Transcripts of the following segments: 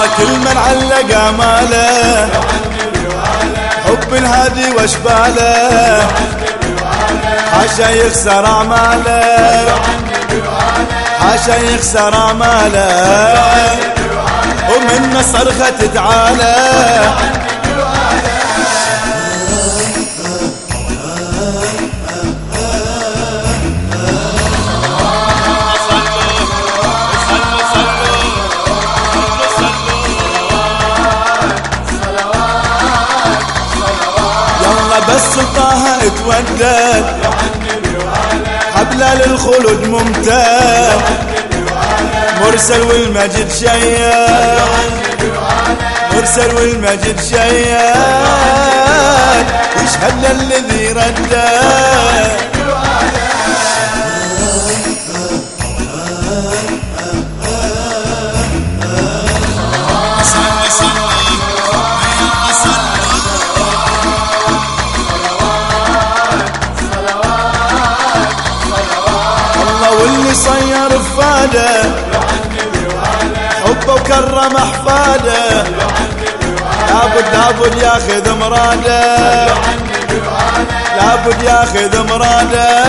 يلا كل من علق اماله حب الهادي واشباله. حاشا يخسر أعماله. حاشا يخسر أعماله. ومن صرخة تعالى اتودد حبله للخلود ممتد مرسل والمجد شياد. مرسل والمجد شياد. يشهد للذي ردد صير فاده. حبه وكرم أحفاده. لابد لابد ياخذ مراده. لابد ياخذ مراده.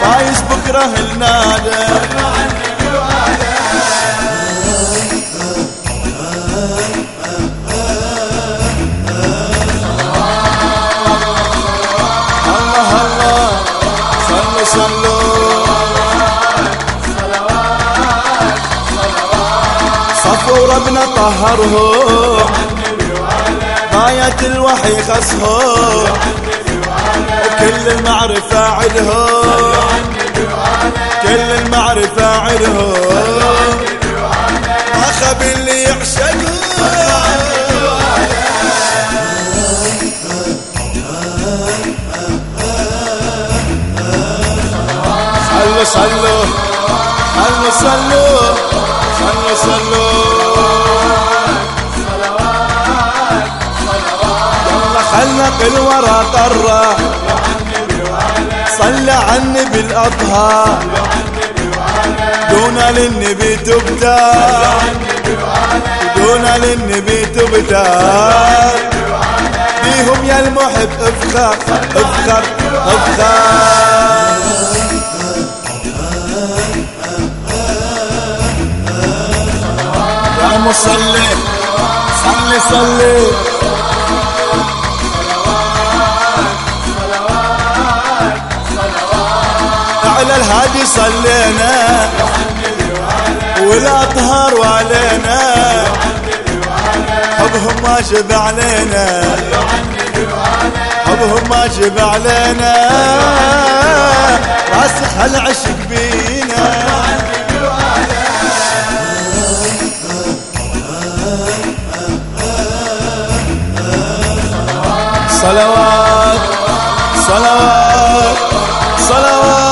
فايز بكره الناده. وربنا طهره غاية الوحي خصه وكل المعرفة عده كل المعرفة عده ما خب اللي يعشقه. صلوا. صلوا صلوا. صلوا صلوا. صلوا خلق الورى طرة صلى على النبي الأطهار دون للنبي تبتى. دون للنبي تبتى. بيهم يا المحب افخر افخر افخر. يا مصلي صلي صلي على الهادي صلينا. والاطهار وعلينا حبهم ما شبع علينا. حبهم ما شبع علينا. راسخ هالعشق بينا. صلوات صلوات صلوات.